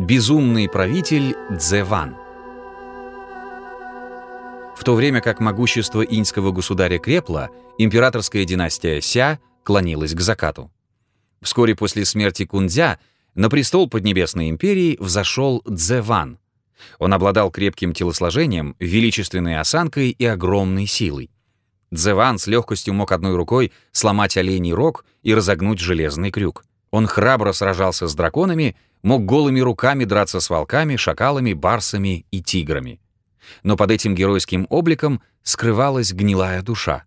Безумный правитель Цзэван. В то время как могущество иньского государя крепло, императорская династия Ся клонилась к закату. Вскоре после смерти Кунцзя на престол Поднебесной империи взошел Цзэван. Он обладал крепким телосложением, величественной осанкой и огромной силой. Цзэван с легкостью мог одной рукой сломать оленей рог и разогнуть железный крюк. Он храбро сражался с драконами, мог голыми руками драться с волками, шакалами, барсами и тиграми. Но под этим геройским обликом скрывалась гнилая душа.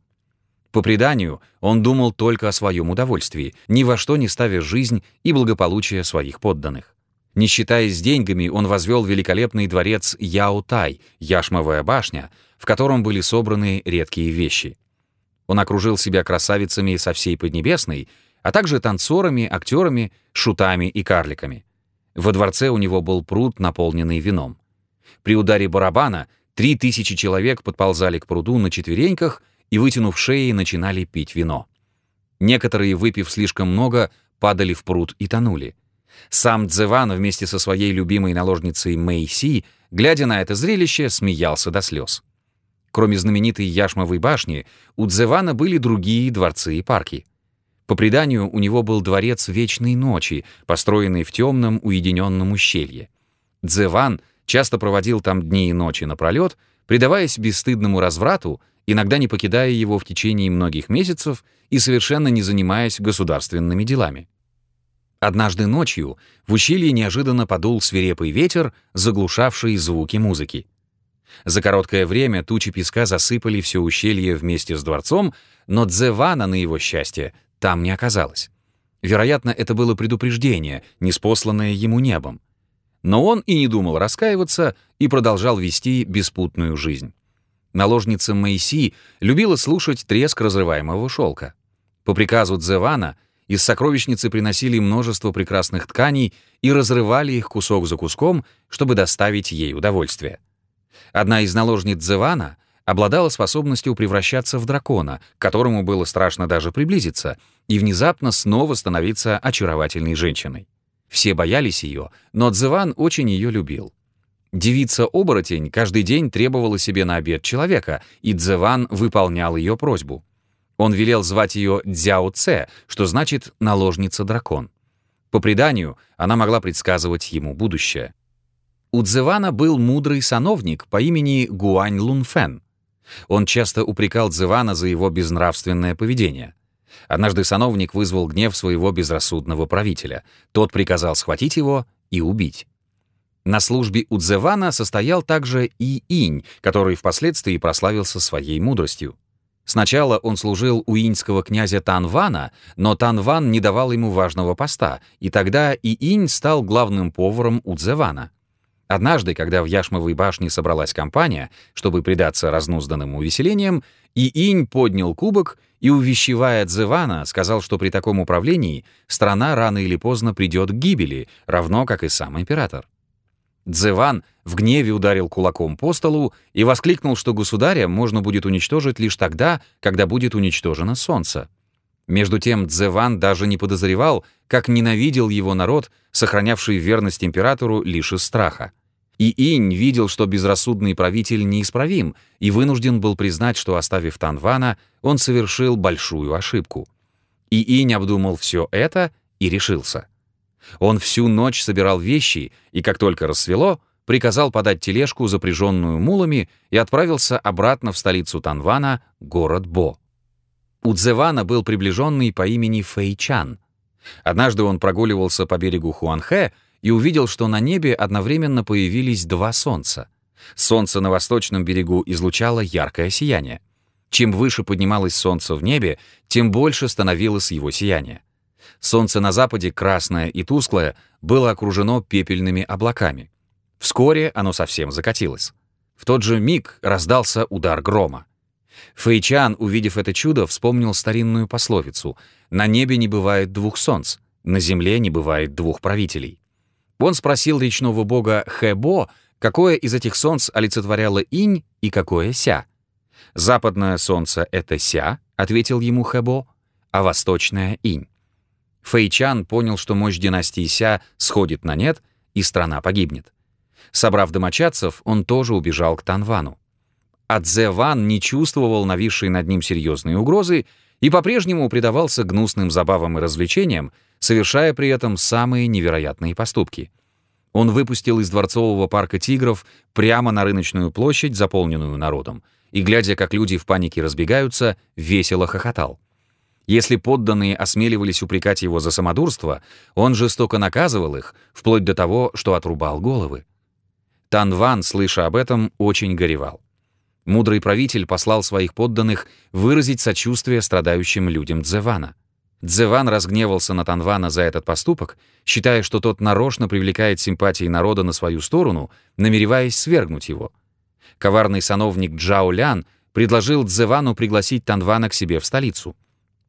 По преданию, он думал только о своем удовольствии, ни во что не ставя жизнь и благополучие своих подданных. Не считаясь деньгами, он возвел великолепный дворец Яотай, Яшмовая башня, в котором были собраны редкие вещи. Он окружил себя красавицами со всей Поднебесной а также танцорами, актерами, шутами и карликами. Во дворце у него был пруд, наполненный вином. При ударе барабана три тысячи человек подползали к пруду на четвереньках и, вытянув шеи, начинали пить вино. Некоторые, выпив слишком много, падали в пруд и тонули. Сам Дзеван вместе со своей любимой наложницей Мэй Си, глядя на это зрелище, смеялся до слез. Кроме знаменитой Яшмовой башни, у Дзевана были другие дворцы и парки — по преданию, у него был дворец Вечной Ночи, построенный в темном уединенном ущелье. Дзеван часто проводил там дни и ночи напролет, предаваясь бесстыдному разврату, иногда не покидая его в течение многих месяцев и совершенно не занимаясь государственными делами. Однажды ночью в ущелье неожиданно подул свирепый ветер, заглушавший звуки музыки. За короткое время тучи песка засыпали все ущелье вместе с дворцом, но Дзевана, на его счастье, там не оказалось. Вероятно, это было предупреждение, неспосланное ему небом. Но он и не думал раскаиваться и продолжал вести беспутную жизнь. Наложница Мэйси любила слушать треск разрываемого шелка. По приказу Дзевана из сокровищницы приносили множество прекрасных тканей и разрывали их кусок за куском, чтобы доставить ей удовольствие. Одна из наложниц Дзевана обладала способностью превращаться в дракона, к которому было страшно даже приблизиться, и внезапно снова становиться очаровательной женщиной. Все боялись ее, но Цзыван очень ее любил. Девица-оборотень каждый день требовала себе на обед человека, и Цзыван выполнял ее просьбу. Он велел звать ее Дзяо Це, что значит «наложница-дракон». По преданию, она могла предсказывать ему будущее. У Цзывана был мудрый сановник по имени Гуань Лунфен. Он часто упрекал Цзывана за его безнравственное поведение. Однажды сановник вызвал гнев своего безрассудного правителя. Тот приказал схватить его и убить. На службе у Цзевана состоял также и Инь, который впоследствии прославился своей мудростью. Сначала он служил у иньского князя Танвана, но Танван не давал ему важного поста, и тогда и Инь стал главным поваром у Цзевана. Однажды, когда в Яшмовой башне собралась компания, чтобы предаться разнузданным увеселениям, и Инь поднял кубок и, увещевая Дзевана, сказал, что при таком управлении страна рано или поздно придет к гибели, равно как и сам император. Дзеван в гневе ударил кулаком по столу и воскликнул, что государя можно будет уничтожить лишь тогда, когда будет уничтожено солнце. Между тем Дзеван даже не подозревал, как ненавидел его народ, сохранявший верность императору лишь из страха. И Инь видел, что безрассудный правитель неисправим, и вынужден был признать, что, оставив Танвана, он совершил большую ошибку. И Инь обдумал все это и решился. Он всю ночь собирал вещи, и как только рассвело, приказал подать тележку, запряженную мулами, и отправился обратно в столицу Танвана, город Бо. У Цзевана был приближенный по имени Фэйчан. Однажды он прогуливался по берегу Хуанхэ и увидел, что на небе одновременно появились два солнца. Солнце на восточном берегу излучало яркое сияние. Чем выше поднималось солнце в небе, тем больше становилось его сияние. Солнце на западе, красное и тусклое, было окружено пепельными облаками. Вскоре оно совсем закатилось. В тот же миг раздался удар грома. Фэйчан, увидев это чудо, вспомнил старинную пословицу «На небе не бывает двух солнц, на земле не бывает двух правителей». Он спросил речного бога Хэбо, какое из этих солнц олицетворяло инь и какое ся. «Западное солнце — это ся», — ответил ему Хэбо, «а восточное — инь». Фэйчан понял, что мощь династии Ся сходит на нет, и страна погибнет. Собрав домочадцев, он тоже убежал к Танвану. А Цзэван не чувствовал нависшей над ним серьезной угрозы и по-прежнему предавался гнусным забавам и развлечениям, совершая при этом самые невероятные поступки. Он выпустил из дворцового парка тигров прямо на рыночную площадь, заполненную народом, и, глядя, как люди в панике разбегаются, весело хохотал. Если подданные осмеливались упрекать его за самодурство, он жестоко наказывал их, вплоть до того, что отрубал головы. Танван, слыша об этом, очень горевал. Мудрый правитель послал своих подданных выразить сочувствие страдающим людям Дзевана. Дзеван разгневался на Танвана за этот поступок, считая, что тот нарочно привлекает симпатии народа на свою сторону, намереваясь свергнуть его. Коварный сановник Джао Лян предложил Дзевану пригласить Танвана к себе в столицу.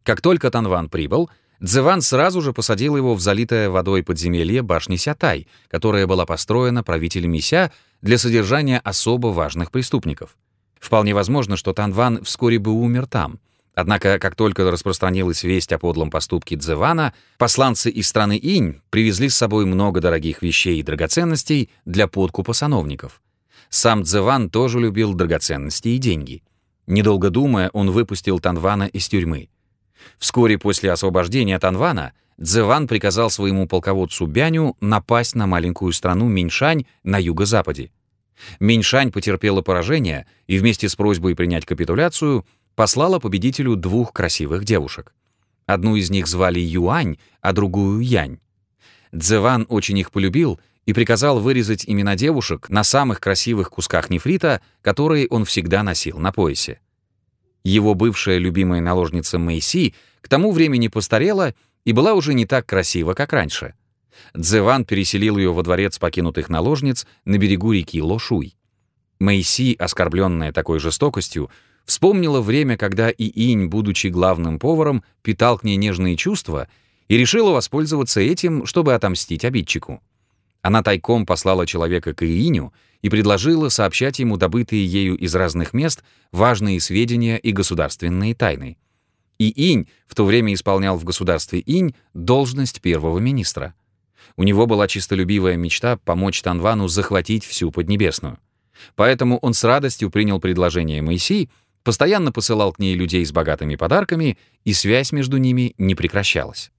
Как только Танван прибыл, Дзеван сразу же посадил его в залитое водой подземелье башни Сятай, которая была построена правителем Ися для содержания особо важных преступников. Вполне возможно, что Танван вскоре бы умер там. Однако, как только распространилась весть о подлом поступке Дзевана, посланцы из страны Инь привезли с собой много дорогих вещей и драгоценностей для подкупа сановников. Сам Дзеван тоже любил драгоценности и деньги. Недолго думая, он выпустил Танвана из тюрьмы. Вскоре после освобождения Танвана Дзеван приказал своему полководцу Бяню напасть на маленькую страну Миньшань на юго-западе. Миньшань потерпела поражение и вместе с просьбой принять капитуляцию послала победителю двух красивых девушек. Одну из них звали Юань, а другую Янь. Цзэван очень их полюбил и приказал вырезать имена девушек на самых красивых кусках нефрита, которые он всегда носил на поясе. Его бывшая любимая наложница Мэйси к тому времени постарела и была уже не так красива, как раньше — Дзеван переселил ее во дворец покинутых наложниц на берегу реки Лошуй. Мэйси, оскорбленная такой жестокостью, вспомнила время, когда Иинь, будучи главным поваром, питал к ней нежные чувства и решила воспользоваться этим, чтобы отомстить обидчику. Она тайком послала человека к Ииню и предложила сообщать ему добытые ею из разных мест важные сведения и государственные тайны. Иинь в то время исполнял в государстве Инь должность первого министра — у него была чистолюбивая мечта помочь Танвану захватить всю Поднебесную. Поэтому он с радостью принял предложение Моисей, постоянно посылал к ней людей с богатыми подарками, и связь между ними не прекращалась.